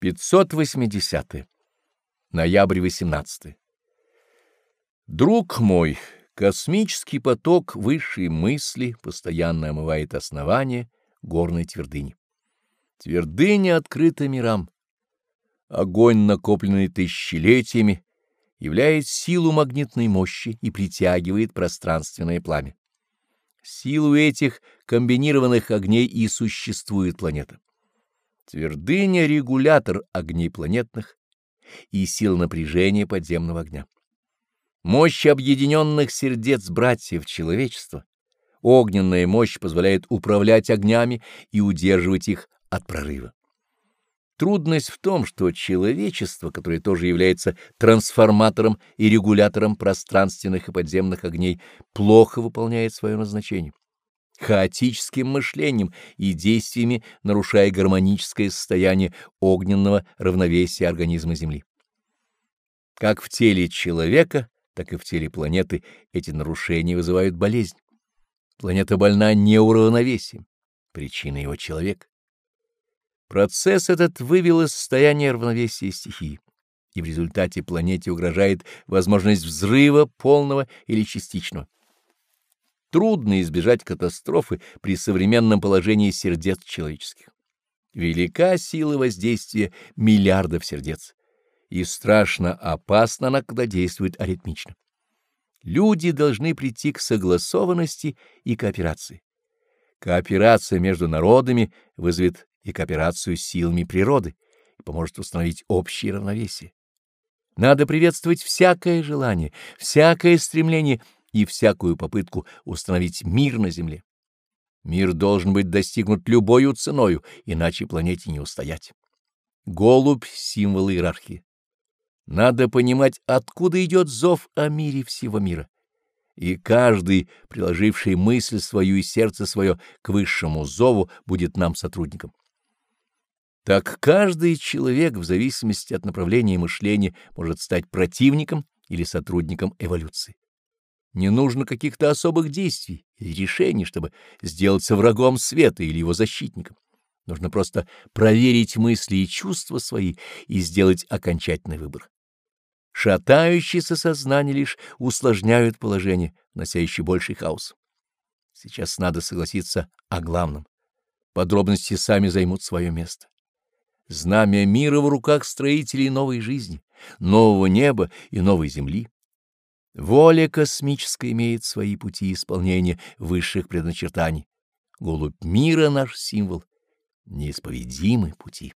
580. -е. Ноябрь 18. Друг мой, космический поток высшей мысли постоянно омывает основание горной твердыни. Твердыня открыта мирам. Огонь, накопленный тысячелетиями, являет силу магнитной мощи и притягивает пространственное пламя. Силу этих комбинированных огней и существует планета. Твердыня — регулятор огней планетных и сил напряжения подземного огня. Мощь объединенных сердец братьев человечества, огненная мощь позволяет управлять огнями и удерживать их от прорыва. Трудность в том, что человечество, которое тоже является трансформатором и регулятором пространственных и подземных огней, плохо выполняет свое назначение хаотическим мышлением и действиями нарушая гармоническое состояние огненного равновесия организма Земли. Как в теле человека, так и в теле планеты эти нарушения вызывают болезнь. Планета больна неуравновесием, причина его человек. Процесс этот вывел из состояния равновесия стихии, и в результате планете угрожает возможность взрыва полного или частичного. Трудно избежать катастрофы при современном положении сердец человеческих. Велика сила воздействия миллиардов сердец, и страшно опасно она, когда действует аритмично. Люди должны прийти к согласованности и кооперации. Кооперация между народами вызовет и кооперацию с силами природы и поможет установить общее равновесие. Надо приветствовать всякое желание, всякое стремление — и всякую попытку установить мир на Земле. Мир должен быть достигнут любою ценою, иначе планете не устоять. Голубь — символ иерархии. Надо понимать, откуда идет зов о мире всего мира. И каждый, приложивший мысль свою и сердце свое к высшему зову, будет нам сотрудником. Так каждый человек, в зависимости от направления мышления, может стать противником или сотрудником эволюции. Не нужно каких-то особых действий или решений, чтобы сделаться врагом света или его защитником. Нужно просто проверить мысли и чувства свои и сделать окончательный выбор. Шатающиеся сознания лишь усложняют положение, внося еще больший хаос. Сейчас надо согласиться о главном. Подробности сами займут свое место. Знамя мира в руках строителей новой жизни, нового неба и новой земли. Воля космическая имеет свои пути исполнения высших предначертаний. Голубь мира — наш символ, неисповедимы пути.